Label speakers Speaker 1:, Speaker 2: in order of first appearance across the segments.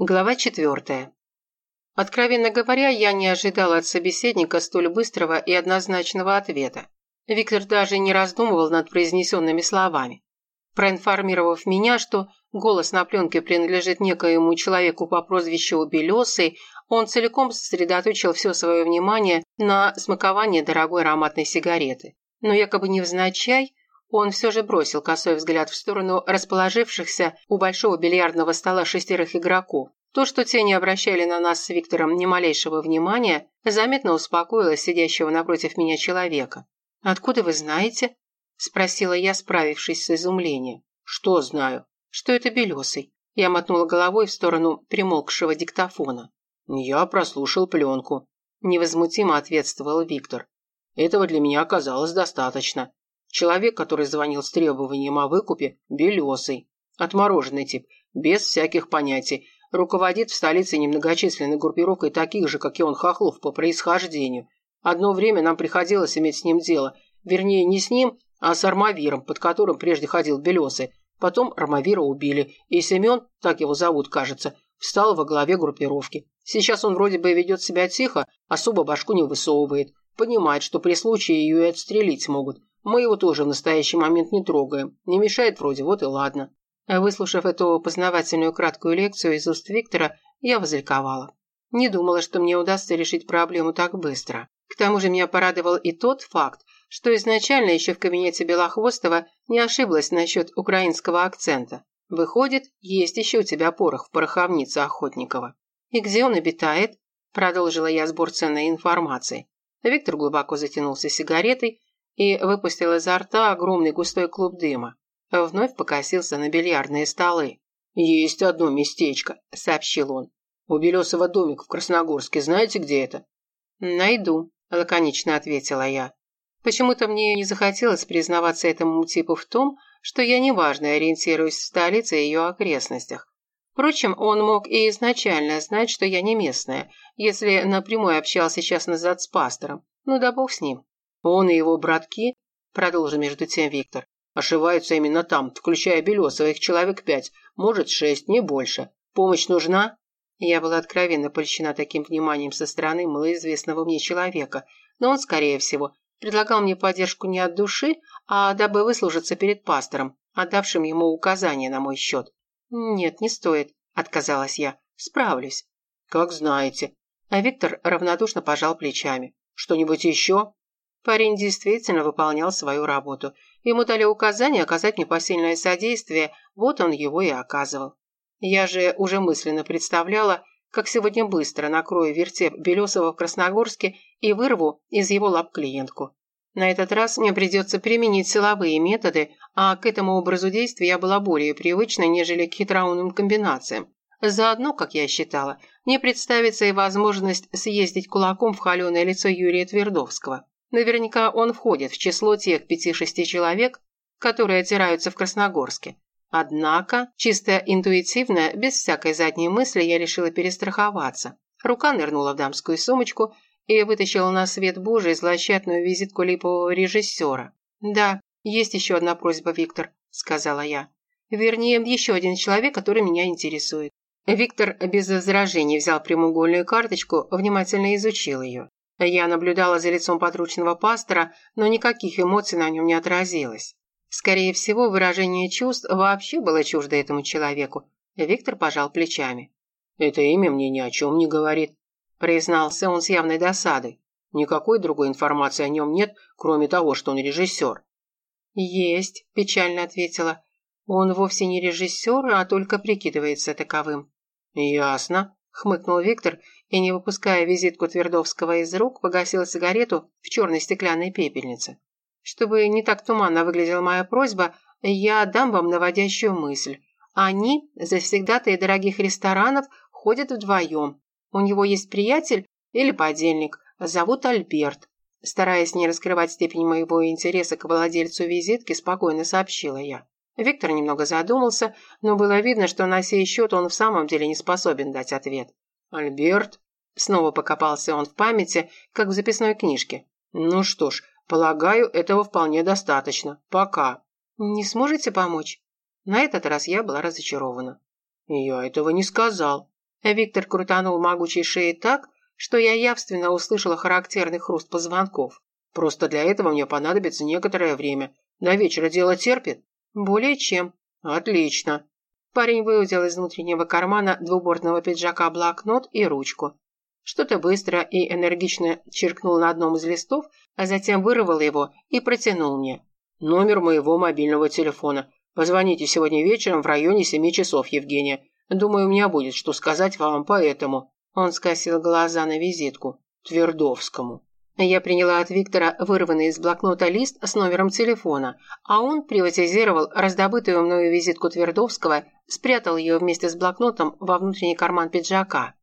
Speaker 1: Глава четвертая. Откровенно говоря, я не ожидала от собеседника столь быстрого и однозначного ответа. Виктор даже не раздумывал над произнесенными словами. Проинформировав меня, что голос на пленке принадлежит некоему человеку по прозвищу Белесый, он целиком сосредоточил все свое внимание на смаковании дорогой ароматной сигареты. Но якобы невзначай он все же бросил косой взгляд в сторону расположившихся у большого бильярдного стола шестерых игроков. То, что те не обращали на нас с Виктором ни малейшего внимания, заметно успокоило сидящего напротив меня человека. «Откуда вы знаете?» – спросила я, справившись с изумлением.
Speaker 2: «Что знаю?»
Speaker 1: «Что это белесый?» Я мотнула головой в сторону примолкшего диктофона.
Speaker 2: «Я прослушал пленку», –
Speaker 1: невозмутимо ответствовал Виктор.
Speaker 2: «Этого для меня оказалось достаточно. Человек, который звонил с требованием о выкупе, белесый. Отмороженный тип, без всяких понятий. Руководит в столице немногочисленной группировкой таких же, как и он, хохлов по происхождению. Одно время нам приходилось иметь с ним дело. Вернее, не с ним, а с Армавиром, под которым прежде ходил Белесый. Потом Армавира убили, и Семен, так его зовут, кажется, встал во главе группировки. Сейчас он вроде бы ведет себя тихо, особо башку не высовывает. Понимает, что при случае ее и отстрелить могут. Мы его тоже в настоящий момент не трогаем. Не мешает вроде, вот и ладно».
Speaker 1: Выслушав эту познавательную краткую лекцию из уст Виктора, я возликовала. Не думала, что мне удастся решить проблему так быстро. К тому же меня порадовал и тот факт, что изначально еще в кабинете Белохвостова не ошиблась насчет украинского акцента. Выходит, есть еще у тебя порох в пороховнице Охотникова. «И где он обитает?» – продолжила я сбор ценной информации. Виктор глубоко затянулся сигаретой и выпустил изо рта огромный густой клуб дыма. Вновь покосился на бильярдные столы.
Speaker 2: «Есть одно местечко», — сообщил он. «У Белесова домик в Красногорске. Знаете, где это?»
Speaker 1: «Найду», — лаконично ответила я. Почему-то мне не захотелось признаваться этому типу в том, что я неважно ориентируюсь в столице и ее окрестностях. Впрочем, он мог и изначально знать, что я не местная, если напрямую общался сейчас назад с пастором. Ну да бог с ним.
Speaker 2: Он и его братки, продолжил между тем Виктор, ошиваются именно там, включая Белесова, их человек пять, может шесть, не больше. Помощь нужна?
Speaker 1: Я была откровенно польщена таким вниманием со стороны малоизвестного мне человека, но он, скорее всего, предлагал мне поддержку не от души, а дабы выслужиться перед пастором, отдавшим ему указания на мой счет. «Нет, не стоит», — отказалась я. «Справлюсь».
Speaker 2: «Как знаете».
Speaker 1: А Виктор равнодушно пожал плечами.
Speaker 2: «Что-нибудь еще?»
Speaker 1: Парень действительно выполнял свою работу. Ему дали указание оказать мне посильное содействие, вот он его и оказывал. Я же уже мысленно представляла, как сегодня быстро накрою вертеп Белесова в Красногорске и вырву из его лап клиентку. На этот раз мне придется применить силовые методы, а к этому образу действия я была более привычна, нежели к хитроумным комбинациям. Заодно, как я считала, мне представится и возможность съездить кулаком в холеное лицо Юрия Твердовского. Наверняка он входит в число тех пяти-шести человек, которые отираются в Красногорске. Однако, чисто интуитивно, без всякой задней мысли, я решила перестраховаться. Рука нырнула в дамскую сумочку и вытащила на свет Божий злосчастную визитку липового режиссера. «Да, есть еще одна просьба, Виктор», — сказала я. «Вернее, еще один человек, который меня интересует». Виктор без возражений взял прямоугольную карточку, внимательно изучил ее. Я наблюдала за лицом подручного пастора, но никаких эмоций на нем не отразилось. Скорее всего, выражение чувств вообще было чуждо этому человеку. Виктор пожал плечами.
Speaker 2: «Это имя мне ни о чем не говорит», – признался он с явной досадой. «Никакой другой информации о нем нет, кроме того, что он режиссер».
Speaker 1: «Есть», – печально ответила. «Он вовсе не режиссер, а только прикидывается таковым».
Speaker 2: «Ясно», – хмыкнул
Speaker 1: Виктор и, не выпуская визитку Твердовского из рук, погасил сигарету в черной стеклянной пепельнице. Чтобы не так туманно выглядела моя просьба, я дам вам наводящую мысль. Они, завсегдатые дорогих ресторанов, ходят вдвоем. У него есть приятель или подельник, зовут Альберт. Стараясь не раскрывать степень моего интереса к владельцу визитки, спокойно сообщила я. Виктор немного задумался, но было видно, что на сей счет он в самом деле не способен дать ответ.
Speaker 2: «Альберт?» Снова покопался он в памяти, как в записной книжке. «Ну что ж, полагаю, этого вполне достаточно. Пока».
Speaker 1: «Не сможете помочь?» На этот раз я была разочарована.
Speaker 2: «Я этого не сказал».
Speaker 1: Виктор крутанул могучей шеей так, что я явственно услышала характерный хруст позвонков.
Speaker 2: Просто для этого мне понадобится некоторое время. До вечера дело терпит?
Speaker 1: Более чем.
Speaker 2: Отлично.
Speaker 1: Парень выудил из внутреннего кармана двубортного пиджака блокнот и ручку. Что-то быстро и энергично черкнул на одном из листов, а затем вырвал его и протянул мне.
Speaker 2: «Номер моего мобильного телефона. Позвоните сегодня вечером в районе семи часов, Евгения. Думаю, у меня будет что сказать вам по этому».
Speaker 1: Он скосил глаза на визитку.
Speaker 2: «Твердовскому».
Speaker 1: Я приняла от Виктора вырванный из блокнота лист с номером телефона, а он приватизировал раздобытую мною визитку Твердовского, спрятал ее вместе с блокнотом во внутренний карман пиджака.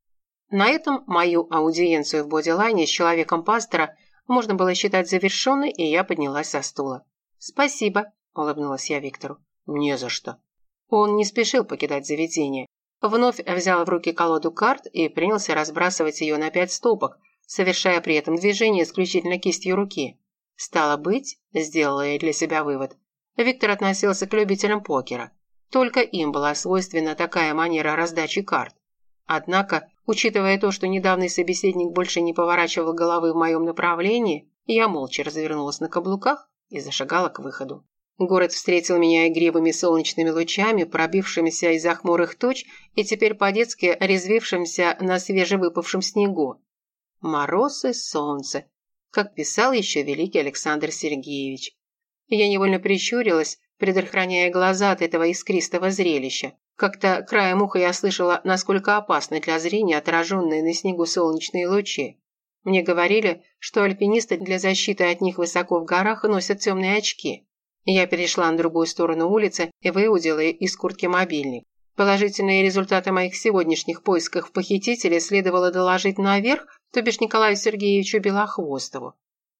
Speaker 1: На этом мою аудиенцию в бодилайне с человеком пастора можно было считать завершенной, и я поднялась со стула. «Спасибо», – улыбнулась я Виктору.
Speaker 2: «Не за что».
Speaker 1: Он не спешил покидать заведение. Вновь взял в руки колоду карт и принялся разбрасывать ее на пять стопок – совершая при этом движение исключительно кистью руки. Стало быть, сделала я для себя вывод, Виктор относился к любителям покера. Только им была свойственна такая манера раздачи карт. Однако, учитывая то, что недавний собеседник больше не поворачивал головы в моем направлении, я молча развернулась на каблуках и зашагала к выходу. Город встретил меня игривыми солнечными лучами, пробившимися из охмурых туч и теперь по-детски резвившимся на свежевыпавшем снегу. Мороз и солнце, как писал еще великий Александр Сергеевич. Я невольно прищурилась, предохраняя глаза от этого искристого зрелища. Как-то краем уха я слышала, насколько опасны для зрения отраженные на снегу солнечные лучи. Мне говорили, что альпинисты для защиты от них высоко в горах носят темные очки. Я перешла на другую сторону улицы и выудила из куртки мобильник. Положительные результаты моих сегодняшних поисков похитителя следовало доложить наверх, то бишь Николаю Сергеевичу Белохвостову.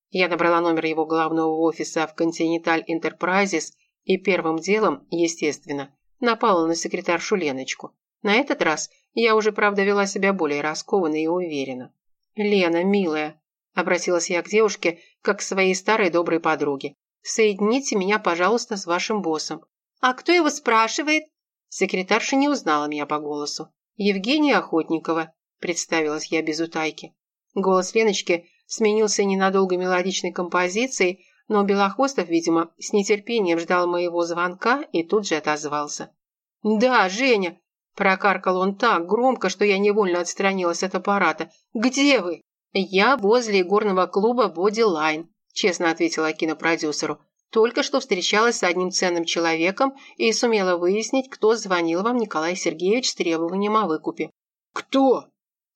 Speaker 1: Я набрала номер его главного офиса в Continental Enterprises и первым делом, естественно, напала на секретаршу Леночку. На этот раз я уже, правда, вела себя более раскованно и уверенно. «Лена, милая», – обратилась я к девушке, как к своей старой доброй подруге, – «соедините меня, пожалуйста, с вашим боссом».
Speaker 3: «А кто его спрашивает?»
Speaker 1: Секретарша не узнала меня по голосу. «Евгения Охотникова», – представилась я без утайки. Голос Леночки сменился ненадолго мелодичной композицией, но Белохвостов, видимо, с нетерпением ждал моего звонка и тут же отозвался. «Да, Женя!» – прокаркал он так громко, что я невольно отстранилась от аппарата. «Где вы?» «Я возле горного клуба «Бодилайн», – честно ответила кинопродюсеру. Только что встречалась с одним ценным человеком и сумела выяснить, кто звонил вам, Николай Сергеевич, с требованием о выкупе.
Speaker 2: «Кто?»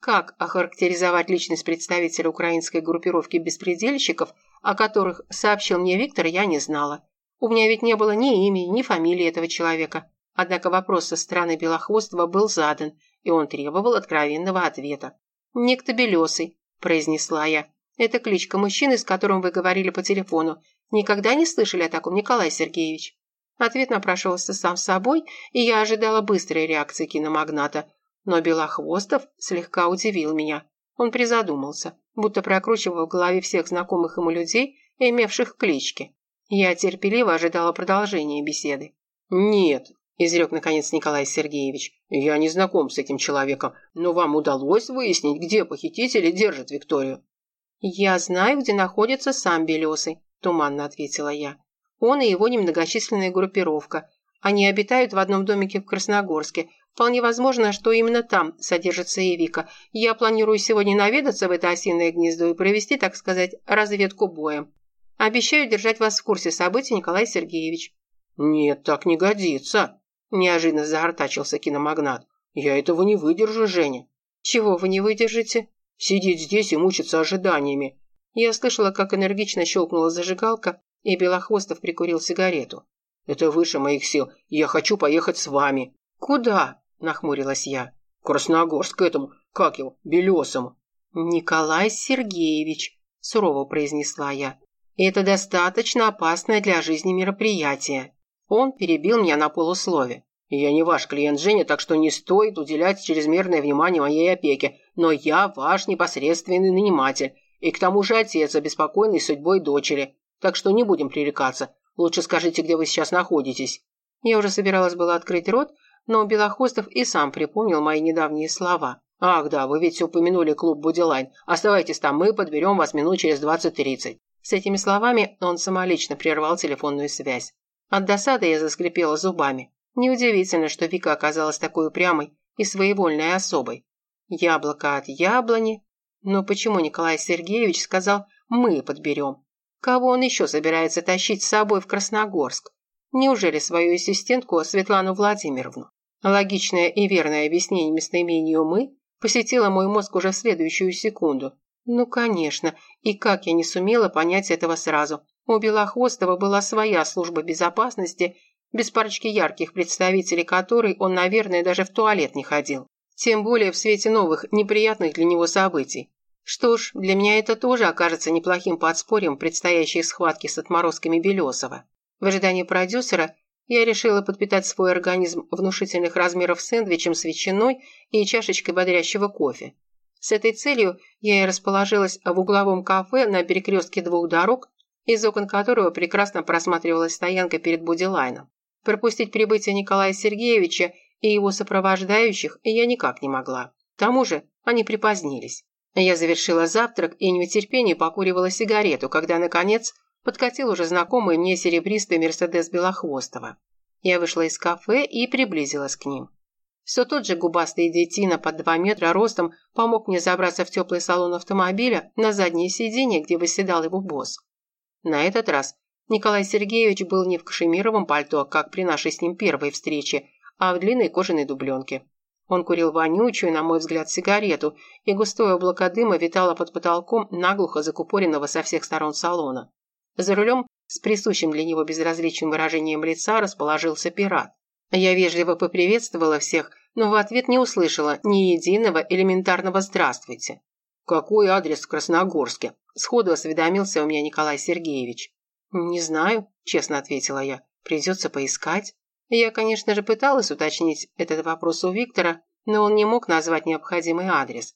Speaker 1: Как охарактеризовать личность представителя украинской группировки беспредельщиков, о которых сообщил мне Виктор, я не знала. У меня ведь не было ни имени, ни фамилии этого человека. Однако вопрос со стороны Белохвостова был задан, и он требовал откровенного ответа. «Некто Белесый», – произнесла я. «Это кличка мужчины, с которым вы говорили по телефону. Никогда не слышали о таком, Николай Сергеевич?» Ответ напрашивался сам собой, и я ожидала быстрой реакции киномагната. Но Белохвостов слегка удивил меня. Он призадумался, будто прокручивал в голове всех знакомых ему людей, имевших клички. Я терпеливо ожидала продолжения беседы.
Speaker 2: «Нет», – изрек наконец Николай Сергеевич, – «я не знаком с этим человеком, но вам удалось выяснить, где похитители держат Викторию?»
Speaker 1: «Я знаю, где находится сам Белесый», туманно ответила я. Он и его немногочисленная группировка. Они обитают в одном домике в Красногорске. Вполне возможно, что именно там содержится и Вика. Я планирую сегодня наведаться в это осиное гнездо и провести, так сказать, разведку боем. Обещаю держать вас в курсе событий, Николай Сергеевич».
Speaker 2: «Нет, так не годится», – неожиданно заортачился киномагнат. «Я этого не выдержу, Женя».
Speaker 1: «Чего вы не выдержите?»
Speaker 2: «Сидеть здесь и мучиться ожиданиями.
Speaker 1: Я слышала, как энергично щелкнула зажигалка, и Белохвостов прикурил сигарету.
Speaker 2: «Это выше моих сил. Я хочу поехать с вами».
Speaker 1: «Куда?» – нахмурилась я.
Speaker 2: «Красногорск этому, как его, Белесому».
Speaker 1: «Николай Сергеевич», – сурово произнесла я. «Это достаточно опасное для жизни мероприятие». Он перебил меня на полуслове.
Speaker 2: «Я не ваш клиент, Женя, так что не стоит уделять чрезмерное внимание моей опеке, но я ваш непосредственный наниматель. И к тому же отец, обеспокоенный судьбой дочери. Так что не будем пререкаться. Лучше скажите, где вы сейчас находитесь».
Speaker 1: Я уже собиралась было открыть рот, но Белохвостов и сам припомнил мои недавние слова. «Ах да, вы ведь упомянули клуб «Бодилайн». Оставайтесь там, мы подберем вас минут через 20-30». С этими словами он самолично прервал телефонную связь. От досады я заскрипела зубами. Неудивительно, что Вика оказалась такой упрямой и своевольной особой. Яблоко от яблони. Но почему Николай Сергеевич сказал «мы подберем»? Кого он еще собирается тащить с собой в Красногорск? Неужели свою ассистентку Светлану Владимировну? Логичное и верное объяснение местоимению «мы» посетило мой мозг уже в следующую секунду. Ну, конечно, и как я не сумела понять этого сразу. У Белохвостова была своя служба безопасности, без парочки ярких представителей которой он, наверное, даже в туалет не ходил. Тем более в свете новых, неприятных для него событий. Что ж, для меня это тоже окажется неплохим подспорьем предстоящей схватки с отморозками Белесова. В ожидании продюсера я решила подпитать свой организм внушительных размеров сэндвичем с ветчиной и чашечкой бодрящего кофе. С этой целью я и расположилась в угловом кафе на перекрестке двух дорог, из окон которого прекрасно просматривалась стоянка перед Будилайном. Пропустить прибытие Николая Сергеевича и его сопровождающих я никак не могла. К тому же они припозднились. Я завершила завтрак и в нетерпении покуривала сигарету, когда, наконец, подкатил уже знакомый мне серебристый Мерседес Белохвостова. Я вышла из кафе и приблизилась к ним. Все тот же губастый детина под два метра ростом помог мне забраться в теплый салон автомобиля на заднее сиденье, где выседал его босс. На этот раз Николай Сергеевич был не в кашемировом пальто, как при нашей с ним первой встрече, а в длинной кожаной дубленке. Он курил вонючую, на мой взгляд, сигарету, и густое облако дыма витало под потолком наглухо закупоренного со всех сторон салона. За рулем с присущим для него безразличным выражением лица расположился пират. Я вежливо поприветствовала всех, но в ответ не услышала ни единого элементарного «здравствуйте». «Какой адрес в Красногорске?» – сходу осведомился у меня Николай Сергеевич. «Не знаю», – честно ответила я. «Придется поискать». Я, конечно же, пыталась уточнить этот вопрос у Виктора, но он не мог назвать необходимый адрес.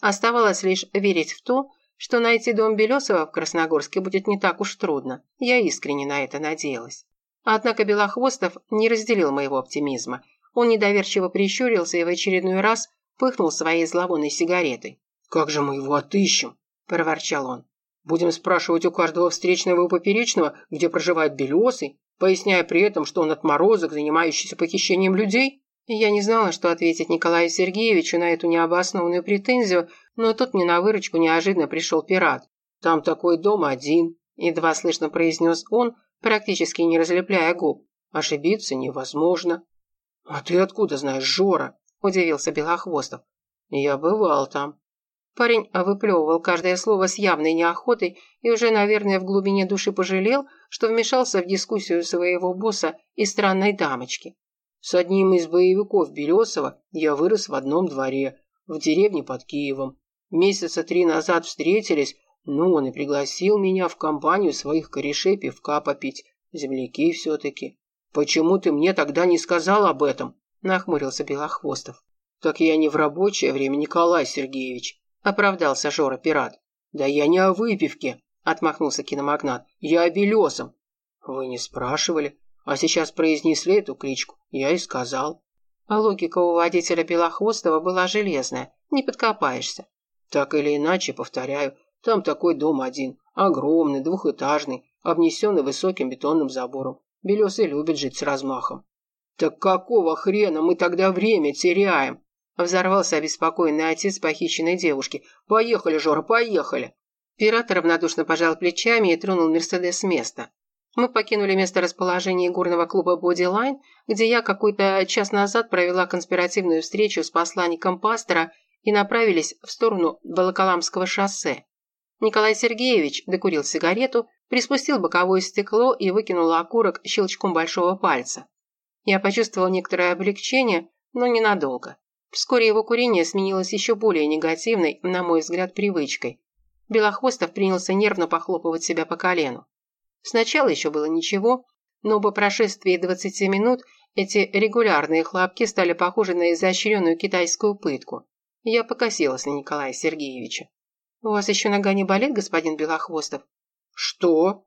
Speaker 1: Оставалось лишь верить в то, что найти дом Белесова в Красногорске будет не так уж трудно. Я искренне на это надеялась. Однако Белохвостов не разделил моего оптимизма. Он недоверчиво прищурился и в очередной раз пыхнул своей зловонной сигаретой.
Speaker 2: «Как же мы его отыщем?» – проворчал он. «Будем спрашивать у каждого встречного и поперечного, где проживает Белесый, поясняя при этом, что он отморозок, занимающийся похищением людей?»
Speaker 1: Я не знала, что ответить Николаю Сергеевичу на эту необоснованную претензию, но тут мне на выручку неожиданно пришел пират.
Speaker 2: «Там такой дом один», –
Speaker 1: едва слышно произнес он, практически не разлепляя губ.
Speaker 2: Ошибиться невозможно. А ты откуда знаешь, Жора? Удивился Белохвостов. Я бывал там.
Speaker 1: Парень выплевывал каждое слово с явной неохотой и уже, наверное, в глубине души пожалел, что вмешался в дискуссию своего босса и странной дамочки.
Speaker 2: С одним из боевиков Белесова я вырос в одном дворе, в деревне под Киевом. Месяца три назад встретились, ну, он и пригласил меня в компанию своих корешей пивка попить. Земляки все-таки. Почему ты мне тогда не сказал об этом? Нахмурился Белохвостов. Так я не в рабочее время, Николай Сергеевич. Оправдался Жора Пират. Да я не о выпивке, отмахнулся киномагнат. Я о белесом. Вы не спрашивали, а сейчас произнесли эту кличку. Я и сказал.
Speaker 1: А логика у водителя Белохвостова была железная. Не подкопаешься.
Speaker 2: Так или иначе, повторяю, там такой дом один, огромный, двухэтажный, обнесенный высоким бетонным забором. Белесый любит жить с размахом. «Так какого хрена мы тогда время теряем?» Взорвался обеспокоенный отец похищенной девушки. «Поехали, Жора, поехали!»
Speaker 1: Пират равнодушно пожал плечами и тронул Мерседес с места. Мы покинули место расположения горного клуба «Бодилайн», где я какой-то час назад провела конспиративную встречу с посланником пастора и направились в сторону Волоколамского шоссе. Николай Сергеевич докурил сигарету, приспустил боковое стекло и выкинул окурок щелчком большого пальца. Я почувствовал некоторое облегчение, но ненадолго. Вскоре его курение сменилось еще более негативной, на мой взгляд, привычкой. Белохвостов принялся нервно похлопывать себя по колену. Сначала еще было ничего, но по прошествии 20 минут эти регулярные хлопки стали похожи на изощренную китайскую пытку. Я покосилась на Николая Сергеевича. «У вас еще нога не болит, господин Белохвостов?»
Speaker 2: «Что?»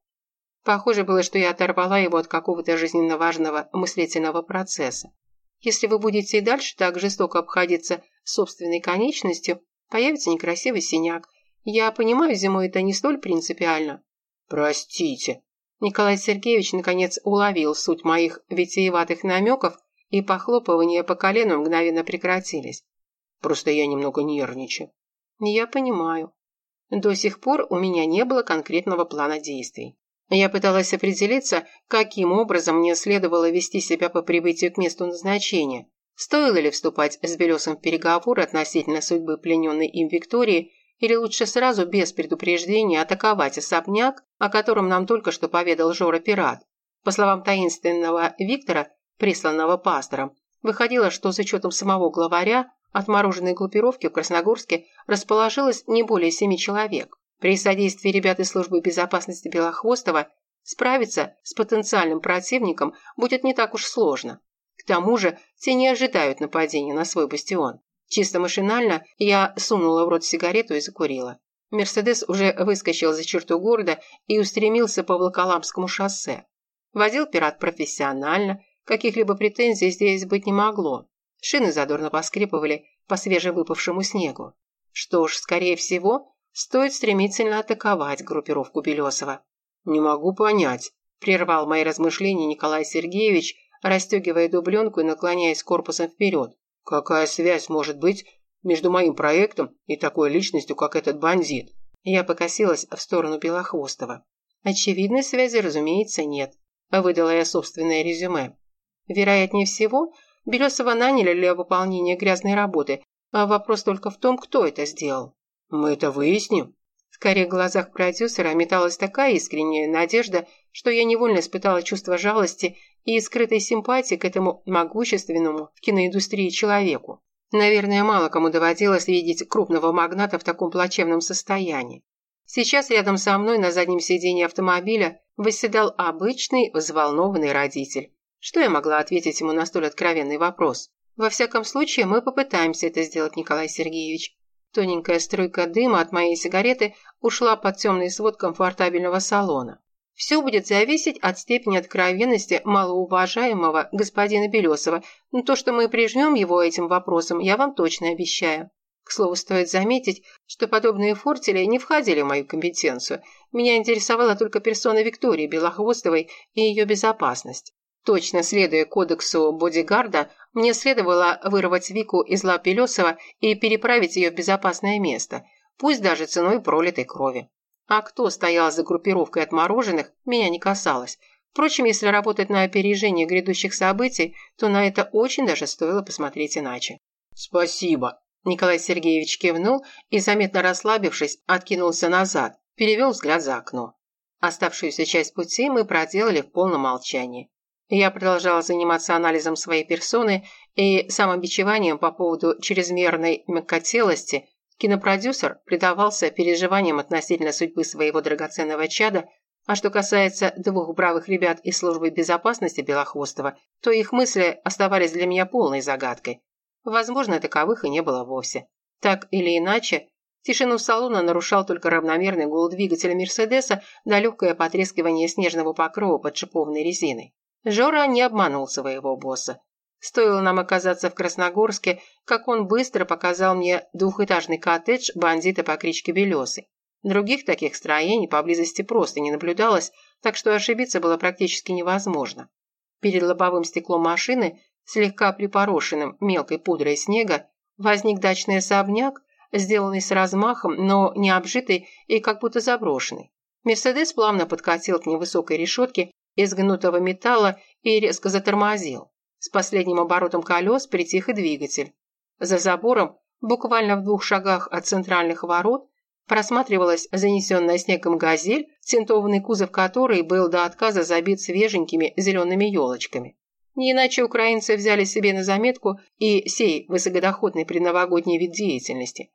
Speaker 1: Похоже было, что я оторвала его от какого-то жизненно важного мыслительного процесса. Если вы будете и дальше так жестоко обходиться собственной конечностью, появится некрасивый синяк. Я понимаю, зимой это не столь принципиально».
Speaker 2: «Простите».
Speaker 1: Николай Сергеевич наконец уловил суть моих витиеватых намеков, и похлопывания по колену мгновенно прекратились.
Speaker 2: «Просто я немного нервничаю».
Speaker 1: «Я понимаю. До сих пор у меня не было конкретного плана действий. Я пыталась определиться, каким образом мне следовало вести себя по прибытию к месту назначения. Стоило ли вступать с Белесом в переговоры относительно судьбы плененной им Виктории, или лучше сразу без предупреждения атаковать особняк, о котором нам только что поведал Жора Пират. По словам таинственного Виктора, присланного пастором, выходило, что с учетом самого главаря отмороженной группировки в Красногорске расположилось не более семи человек. При содействии ребят из службы безопасности Белохвостова справиться с потенциальным противником будет не так уж сложно. К тому же те не ожидают нападения на свой бастион. Чисто машинально я сунула в рот сигарету и закурила. Мерседес уже выскочил за черту города и устремился по Волоколамскому шоссе. Водил пират профессионально, каких-либо претензий здесь быть не могло. Шины задорно поскрипывали по свежевыпавшему снегу. Что ж, скорее всего, Стоит стремительно атаковать группировку Белесова.
Speaker 2: «Не могу понять», – прервал мои размышления Николай Сергеевич, расстегивая дубленку и наклоняясь корпусом вперед. «Какая связь может быть между моим проектом и такой личностью, как этот бандит?»
Speaker 1: Я покосилась в сторону Белохвостова. Очевидной связи, разумеется, нет. Выдала я собственное резюме. Вероятнее всего, Белесова наняли для выполнения грязной работы, а вопрос только в том, кто это сделал.
Speaker 2: «Мы это выясним?»
Speaker 1: В карих глазах продюсера металась такая искренняя надежда, что я невольно испытала чувство жалости и скрытой симпатии к этому могущественному в киноиндустрии человеку. Наверное, мало кому доводилось видеть крупного магната в таком плачевном состоянии. Сейчас рядом со мной на заднем сиденье автомобиля восседал обычный взволнованный родитель. Что я могла ответить ему на столь откровенный вопрос? Во всяком случае, мы попытаемся это сделать, Николай Сергеевич. Тоненькая струйка дыма от моей сигареты ушла под темный свод комфортабельного салона. Все будет зависеть от степени откровенности малоуважаемого господина Белесова, но то, что мы прижмем его этим вопросом, я вам точно обещаю. К слову, стоит заметить, что подобные фортели не входили в мою компетенцию. Меня интересовала только персона Виктории Белохвостовой и ее безопасность. Точно следуя кодексу бодигарда, мне следовало вырвать Вику из лап Белесова и переправить ее в безопасное место, пусть даже ценой пролитой крови. А кто стоял за группировкой отмороженных, меня не касалось. Впрочем, если работать на опережение грядущих событий, то на это очень даже стоило посмотреть иначе.
Speaker 2: «Спасибо», –
Speaker 1: Николай Сергеевич кивнул и, заметно расслабившись, откинулся назад, перевел взгляд за окно. Оставшуюся часть пути мы проделали в полном молчании. Я продолжала заниматься анализом своей персоны и самобичеванием по поводу чрезмерной мягкотелости. Кинопродюсер предавался переживаниям относительно судьбы своего драгоценного чада, а что касается двух бравых ребят из службы безопасности Белохвостова, то их мысли оставались для меня полной загадкой. Возможно, таковых и не было вовсе. Так или иначе, тишину салона нарушал только равномерный гул двигателя Мерседеса да легкое потрескивание снежного покрова под шиповной резиной. Жора не обманул своего босса. Стоило нам оказаться в Красногорске, как он быстро показал мне двухэтажный коттедж бандита по кличке Белесый. Других таких строений поблизости просто не наблюдалось, так что ошибиться было практически невозможно. Перед лобовым стеклом машины, слегка припорошенным мелкой пудрой снега, возник дачный особняк, сделанный с размахом, но не обжитый и как будто заброшенный. Мерседес плавно подкатил к невысокой решетке из гнутого металла и резко затормозил. С последним оборотом колес притих и двигатель. За забором, буквально в двух шагах от центральных ворот, просматривалась занесенная снегом газель, тинтованный кузов которой был до отказа забит свеженькими зелеными елочками. Не иначе украинцы взяли себе на заметку и сей высокодоходный предновогодний вид деятельности.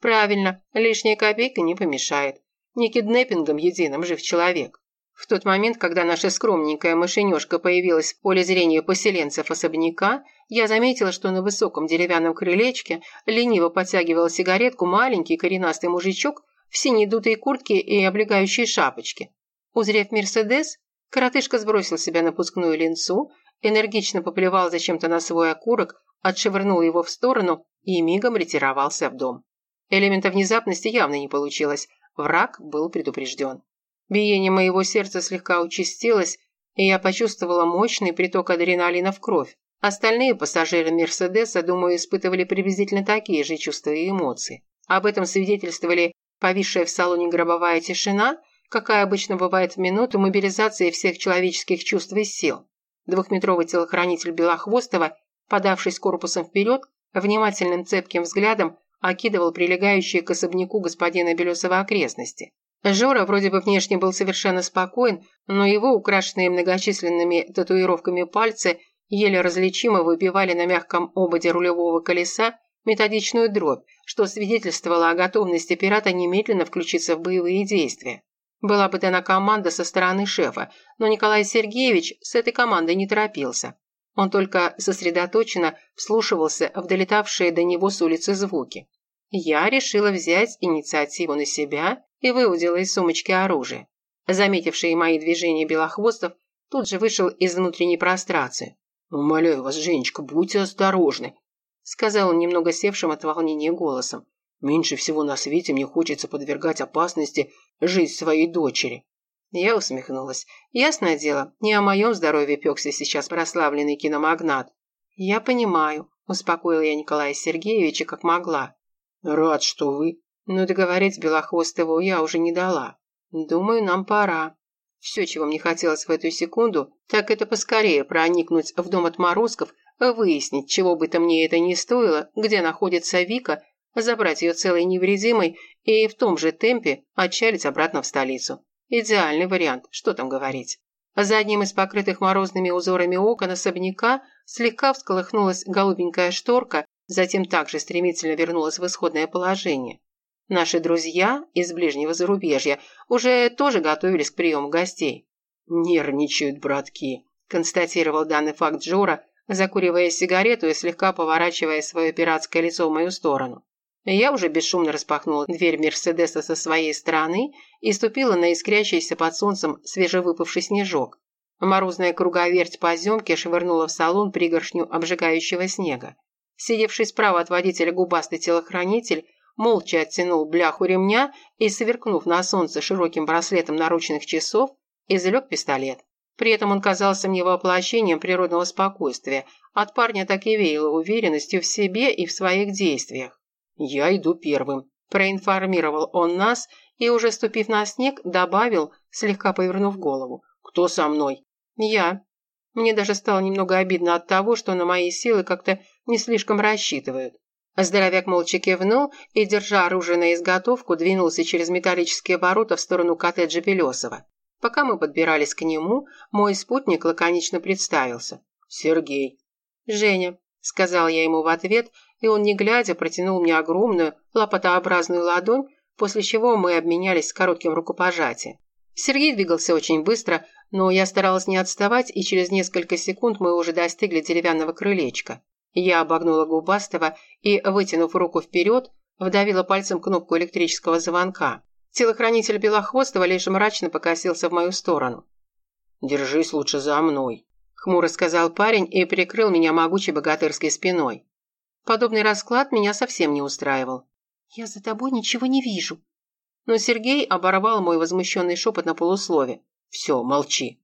Speaker 1: Правильно, лишняя копейка не помешает. Не киднеппингом единым жив человек. В тот момент, когда наша скромненькая машинешка появилась в поле зрения поселенцев особняка, я заметила, что на высоком деревянном крылечке лениво подтягивал сигаретку маленький коренастый мужичок в синей дутой куртке и облегающей шапочке. Узрев «Мерседес», коротышка сбросил себя напускную линцу энергично поплевал зачем-то на свой окурок, отшвырнул его в сторону и мигом ретировался в дом. Элемента внезапности явно не получилось, враг был предупрежден. Биение моего сердца слегка участилось, и я почувствовала мощный приток адреналина в кровь. Остальные пассажиры Мерседеса, думаю, испытывали приблизительно такие же чувства и эмоции. Об этом свидетельствовали повисшая в салоне гробовая тишина, какая обычно бывает в минуту мобилизации всех человеческих чувств и сил. Двухметровый телохранитель Белохвостова, подавшись корпусом вперед, внимательным цепким взглядом окидывал прилегающие к особняку господина Белесова окрестности. Жора вроде бы внешне был совершенно спокоен, но его украшенные многочисленными татуировками пальцы еле различимо выбивали на мягком ободе рулевого колеса методичную дробь, что свидетельствовало о готовности пирата немедленно включиться в боевые действия. Была бы дана команда со стороны шефа, но Николай Сергеевич с этой командой не торопился. Он только сосредоточенно вслушивался в долетавшие до него с улицы звуки. Я решила взять инициативу на себя и выудила из сумочки оружие. Заметивший мои движения Белохвостов тут же вышел из внутренней прострации. «Умоляю вас, Женечка, будьте осторожны», сказал он немного севшим от волнения голосом. Меньше всего на свете мне хочется подвергать опасности жизнь своей дочери». Я усмехнулась. Ясное дело, не о моем здоровье пекся сейчас прославленный киномагнат. «Я понимаю», – успокоила я Николая Сергеевича как могла. «Рад, что вы...» Но договорить Белохвостову я уже не дала. «Думаю, нам пора». Все, чего мне хотелось в эту секунду, так это поскорее проникнуть в дом отморозков, выяснить, чего бы то мне это ни стоило, где находится Вика забрать ее целой невредимой и в том же темпе отчалить обратно в столицу. Идеальный вариант, что там говорить. За одним из покрытых морозными узорами окон особняка слегка всколыхнулась голубенькая шторка, затем также стремительно вернулась в исходное положение. Наши друзья из ближнего зарубежья уже тоже готовились к приему гостей. «Нервничают братки», – констатировал данный факт Джора, закуривая сигарету и слегка поворачивая свое пиратское лицо в мою сторону. Я уже бесшумно распахнула дверь Мерседеса со своей стороны и ступила на искрящийся под солнцем свежевыпавший снежок. Морозная круговерть поземки швырнула в салон пригоршню обжигающего снега. Сидевший справа от водителя губастый телохранитель молча оттянул бляху ремня и, сверкнув на солнце широким браслетом наручных часов, извлек пистолет. При этом он казался мне воплощением природного спокойствия. От парня так и веяло уверенностью в себе и в своих действиях. «Я иду первым», – проинформировал он нас и, уже ступив на снег, добавил, слегка повернув голову. «Кто со мной?» «Я». Мне даже стало немного обидно от того, что на мои силы как-то не слишком рассчитывают. Здоровяк молча кивнул и, держа оружие на изготовку, двинулся через металлические ворота в сторону коттеджа Белесова. Пока мы подбирались к нему, мой спутник лаконично представился. «Сергей». «Женя», – сказал я ему в ответ и он, не глядя, протянул мне огромную, лопатообразную ладонь, после чего мы обменялись коротким рукопожатием. Сергей двигался очень быстро, но я старалась не отставать, и через несколько секунд мы уже достигли деревянного крылечка. Я обогнула губастого и, вытянув руку вперед, вдавила пальцем кнопку электрического звонка. Телохранитель Белохвостого лишь мрачно покосился в мою сторону. «Держись лучше за мной», – хмуро сказал парень и прикрыл меня могучей богатырской спиной. Подобный расклад меня совсем не устраивал. «Я за тобой ничего не вижу». Но Сергей оборвал мой возмущенный шепот на полуслове. «Все, молчи».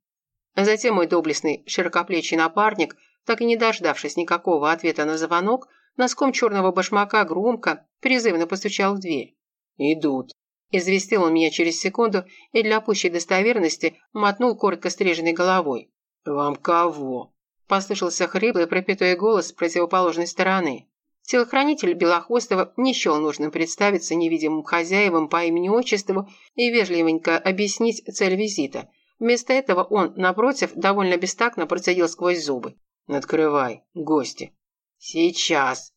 Speaker 1: Затем мой доблестный широкоплечий напарник, так и не дождавшись никакого ответа на звонок, носком черного башмака громко, призывно постучал в дверь. «Идут», – известил он меня через секунду и для пущей достоверности мотнул коротко стриженной головой. «Вам кого?» Послышался хриплый пропитой голос с противоположной стороны. Телохранитель Белохвостова не счел нужным представиться невидимым хозяевам по имени-отчеству и вежливенько объяснить цель визита. Вместо этого он, напротив, довольно бестактно процедил сквозь зубы. «Открывай, гости». «Сейчас».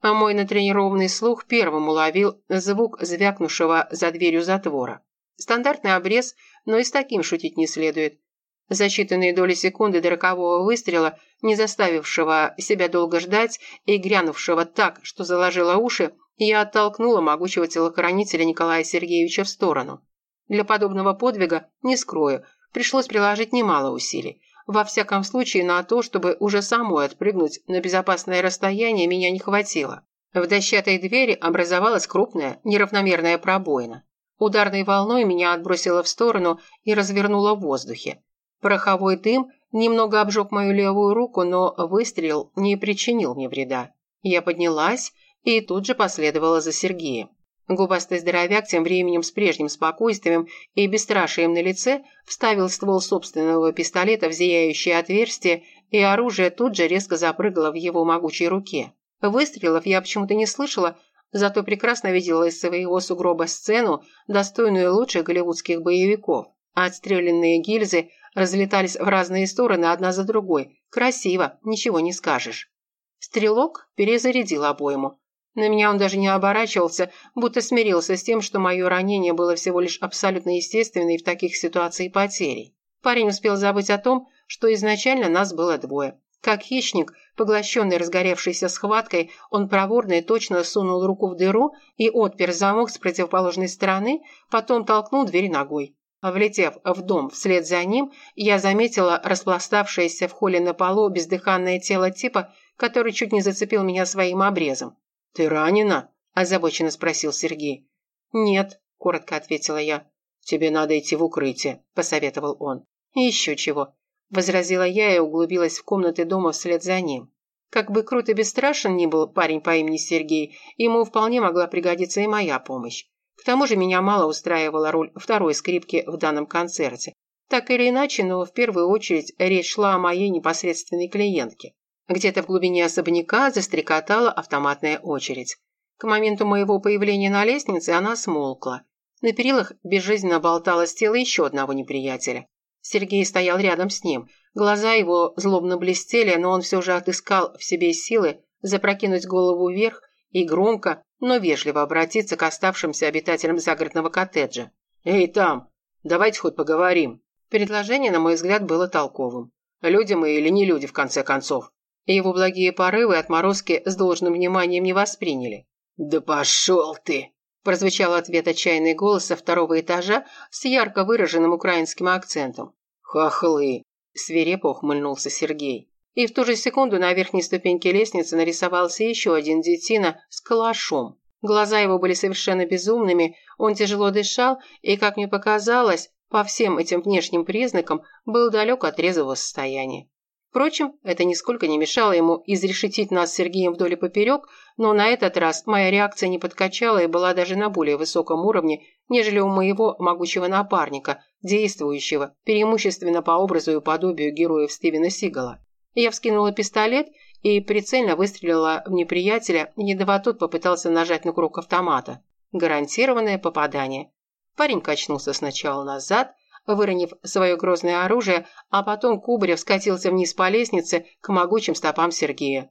Speaker 1: А мой натренированный слух первым уловил звук звякнувшего за дверью затвора. Стандартный обрез, но и с таким шутить не следует. За считанные доли секунды до рокового выстрела, не заставившего себя долго ждать и грянувшего так, что заложило уши, я оттолкнула могучего телохранителя Николая Сергеевича в сторону. Для подобного подвига, не скрою, пришлось приложить немало усилий. Во всяком случае, на то, чтобы уже самой отпрыгнуть на безопасное расстояние, меня не хватило. В дощатой двери образовалась крупная, неравномерная пробоина. Ударной волной меня отбросило в сторону и развернуло в воздухе. Пороховой дым немного обжег мою левую руку, но выстрел не причинил мне вреда. Я поднялась и тут же последовала за Сергеем. Губастый здоровяк тем временем с прежним спокойствием и бесстрашием на лице вставил ствол собственного пистолета в зияющее отверстие, и оружие тут же резко запрыгало в его могучей руке. Выстрелов я почему-то не слышала, зато прекрасно видела из своего сугроба сцену, достойную лучших голливудских боевиков. Отстрелянные гильзы разлетались в разные стороны одна за другой. Красиво, ничего не скажешь. Стрелок перезарядил обойму. На меня он даже не оборачивался, будто смирился с тем, что мое ранение было всего лишь абсолютно естественной в таких ситуациях потерей. Парень успел забыть о том, что изначально нас было двое. Как хищник, поглощенный разгоревшейся схваткой, он проворно и точно сунул руку в дыру и отпер замок с противоположной стороны, потом толкнул дверь ногой. Влетев в дом вслед за ним, я заметила распластавшееся в холле на полу бездыханное тело типа, который чуть не зацепил меня своим обрезом.
Speaker 2: «Ты ранена?»
Speaker 1: – озабоченно спросил Сергей. «Нет», – коротко ответила я.
Speaker 2: «Тебе надо идти в укрытие», – посоветовал он.
Speaker 1: «Еще чего», – возразила я и углубилась в комнаты дома вслед за ним. Как бы крут и бесстрашен ни был парень по имени Сергей, ему вполне могла пригодиться и моя помощь. К тому же меня мало устраивала роль второй скрипки в данном концерте. Так или иначе, но в первую очередь речь шла о моей непосредственной клиентке. Где-то в глубине особняка застрекотала автоматная очередь. К моменту моего появления на лестнице она смолкла. На перилах безжизненно болталось тело еще одного неприятеля. Сергей стоял рядом с ним. Глаза его злобно блестели, но он все же отыскал в себе силы запрокинуть голову вверх и громко, но вежливо обратиться к оставшимся обитателям загородного коттеджа.
Speaker 2: «Эй, там, давайте хоть поговорим».
Speaker 1: Предложение, на мой взгляд, было толковым.
Speaker 2: Люди мы или не люди, в конце концов.
Speaker 1: Его благие порывы отморозки с должным вниманием не восприняли.
Speaker 2: «Да пошел ты!»
Speaker 1: прозвучал ответ отчаянный голос со второго этажа с ярко выраженным украинским акцентом.
Speaker 2: «Хохлы!»
Speaker 1: – свирепо ухмыльнулся Сергей. И в ту же секунду на верхней ступеньке лестницы нарисовался еще один детина с калашом. Глаза его были совершенно безумными, он тяжело дышал и, как мне показалось, по всем этим внешним признакам был далек от трезвого состояния. Впрочем, это нисколько не мешало ему изрешетить нас с Сергеем вдоль и поперек, но на этот раз моя реакция не подкачала и была даже на более высоком уровне, нежели у моего могучего напарника, действующего преимущественно по образу и подобию героев Стивена Сигала. Я вскинула пистолет и прицельно выстрелила в неприятеля, едва тот попытался нажать на курок автомата. Гарантированное попадание. Парень качнулся сначала назад, выронив свое грозное оружие, а потом Кубарев скатился вниз по лестнице к могучим стопам Сергея.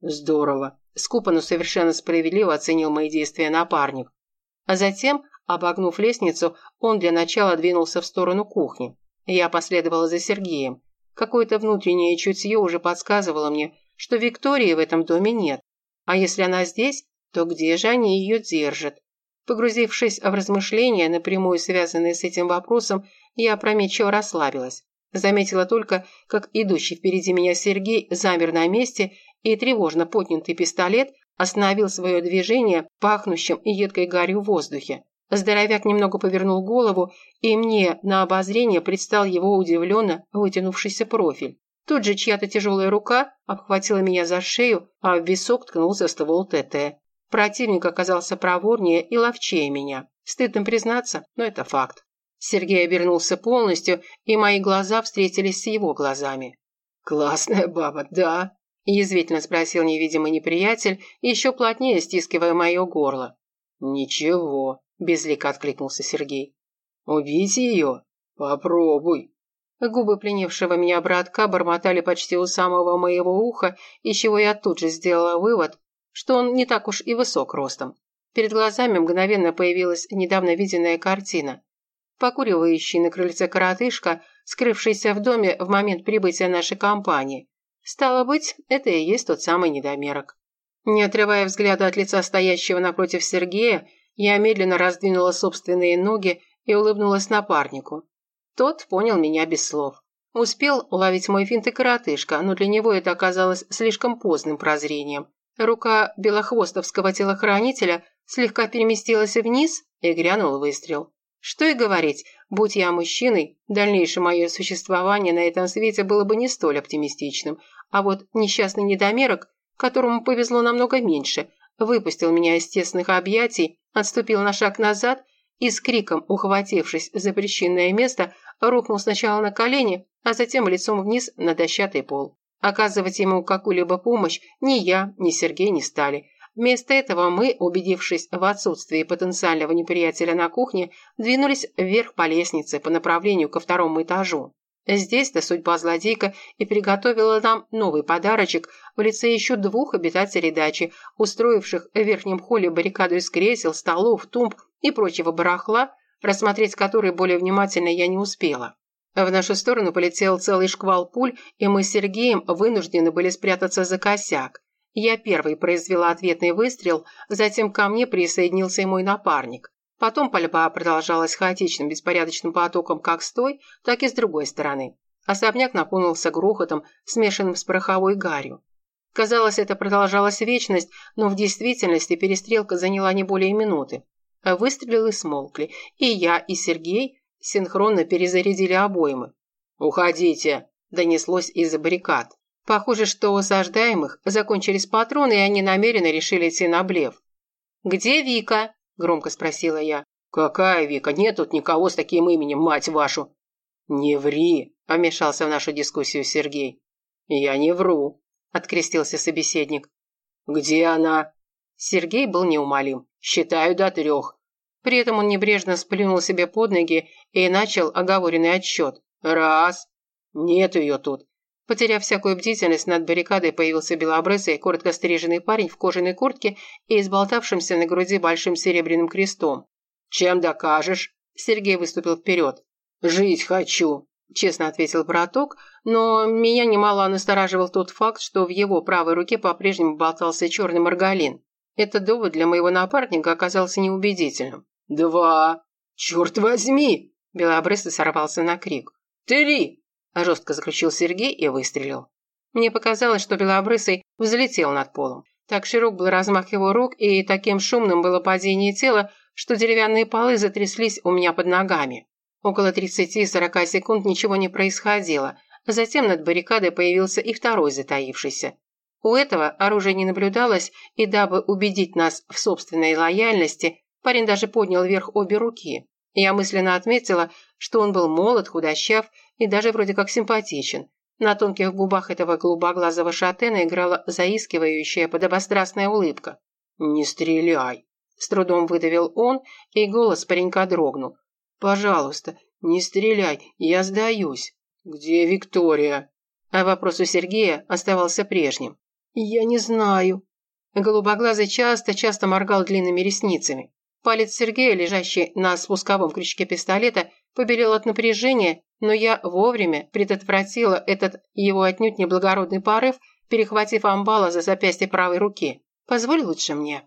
Speaker 2: «Здорово!» – скупо, но совершенно справедливо оценил мои действия напарник.
Speaker 1: А затем, обогнув лестницу, он для начала двинулся в сторону кухни. Я последовала за Сергеем. Какое-то внутреннее чутье уже подсказывало мне, что Виктории в этом доме нет. А если она здесь, то где же они ее держат? Погрузившись в размышления, напрямую связанные с этим вопросом, я опрометчиво расслабилась. Заметила только, как идущий впереди меня Сергей замер на месте и тревожно поднятый пистолет остановил свое движение пахнущим и едкой гарью в воздухе. Здоровяк немного повернул голову, и мне на обозрение предстал его удивленно вытянувшийся профиль. Тут же чья-то тяжелая рука обхватила меня за шею, а в висок ткнулся ствол ТТ. Противник оказался проворнее и ловчее меня. Стыдно признаться, но это факт. Сергей обернулся полностью, и мои глаза встретились с его глазами.
Speaker 2: «Классная баба, да?»
Speaker 1: – язвительно спросил невидимый неприятель, еще плотнее стискивая мое горло.
Speaker 2: «Ничего», – безлико откликнулся Сергей.
Speaker 1: «Убить ее? Попробуй». Губы пленившего меня братка бормотали почти у самого моего уха, из чего я тут же сделала вывод, что он не так уж и высок ростом. Перед глазами мгновенно появилась недавно виденная картина покуривающий на крыльце коротышка, скрывшийся в доме в момент прибытия нашей компании. Стало быть, это и есть тот самый недомерок. Не отрывая взгляда от лица стоящего напротив Сергея, я медленно раздвинула собственные ноги и улыбнулась напарнику. Тот понял меня без слов. Успел уловить мой финт и коротышка, но для него это оказалось слишком поздным прозрением. Рука белохвостовского телохранителя слегка переместилась вниз и грянул выстрел. Что и говорить, будь я мужчиной, дальнейшее мое существование на этом свете было бы не столь оптимистичным, а вот несчастный недомерок, которому повезло намного меньше, выпустил меня из тесных объятий, отступил на шаг назад и с криком, ухватившись за причинное место, рухнул сначала на колени, а затем лицом вниз на дощатый пол. Оказывать ему какую-либо помощь ни я, ни Сергей не стали. Вместо этого мы, убедившись в отсутствии потенциального неприятеля на кухне, двинулись вверх по лестнице по направлению ко второму этажу. Здесь-то судьба злодейка и приготовила нам новый подарочек в лице еще двух обитателей дачи, устроивших в верхнем холле баррикаду из кресел, столов, тумб и прочего барахла, рассмотреть который более внимательно я не успела. В нашу сторону полетел целый шквал пуль, и мы с Сергеем вынуждены были спрятаться за косяк. Я первый произвела ответный выстрел, затем ко мне присоединился и мой напарник. Потом пальба продолжалась хаотичным беспорядочным потоком как с той, так и с другой стороны. Особняк наполнился грохотом, смешанным с пороховой гарью. Казалось, это продолжалась вечность, но в действительности перестрелка заняла не более минуты. Выстрелы смолкли, и я, и Сергей синхронно перезарядили обоймы. «Уходите!» – донеслось из-за баррикад. Похоже, что у осаждаемых закончились патроны, и они намеренно решили идти на блеф. «Где Вика?» – громко спросила я. «Какая Вика? Нет тут никого с таким именем, мать вашу!» «Не ври!» – вмешался в нашу дискуссию Сергей. «Я не вру», – открестился собеседник. «Где она?» Сергей был неумолим. «Считаю до трех». При этом он небрежно сплюнул себе под ноги и начал оговоренный отсчет. «Раз. Нет ее тут. Потеряв всякую бдительность, над баррикадой появился белобрысый, коротко стриженный парень в кожаной куртке и изболтавшимся на груди большим серебряным крестом. «Чем докажешь?» Сергей выступил вперед. «Жить хочу», – честно ответил браток, но меня немало настораживал тот факт, что в его правой руке по-прежнему болтался черный маргалин. Этот довод для моего напарника оказался неубедительным. «Два! Черт возьми!» Белобрысый сорвался на крик. «Три!» Жестко заключил Сергей и выстрелил. Мне показалось, что Белобрысый взлетел над полом. Так широк был размах его рук, и таким шумным было падение тела, что деревянные полы затряслись у меня под ногами. Около 30-40 секунд ничего не происходило. Затем над баррикадой появился и второй затаившийся. У этого оружия не наблюдалось, и дабы убедить нас в собственной лояльности, парень даже поднял вверх обе руки. Я мысленно отметила, что он был молод, худощав и даже вроде как симпатичен. На тонких губах этого голубоглазого шатена играла заискивающая подобострастная улыбка. «Не стреляй!» С трудом выдавил он, и голос паренька дрогнул. «Пожалуйста, не стреляй, я сдаюсь». «Где Виктория?» А вопрос у Сергея оставался прежним. «Я не знаю». Голубоглазый часто-часто моргал длинными ресницами. Палец Сергея, лежащий на спусковом крючке пистолета, побелел от напряжения, но я вовремя предотвратила этот его отнюдь неблагородный порыв, перехватив амбала за запястье правой руки. «Позволь лучше мне».